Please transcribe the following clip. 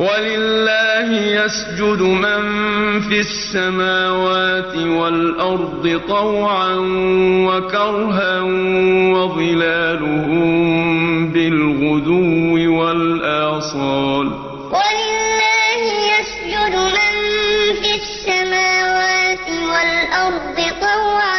ولله يسجد من في السماوات والأرض طوعا وكرها وظلالهم بالغدو والآصال ولله يسجد من في السماوات والأرض طوعا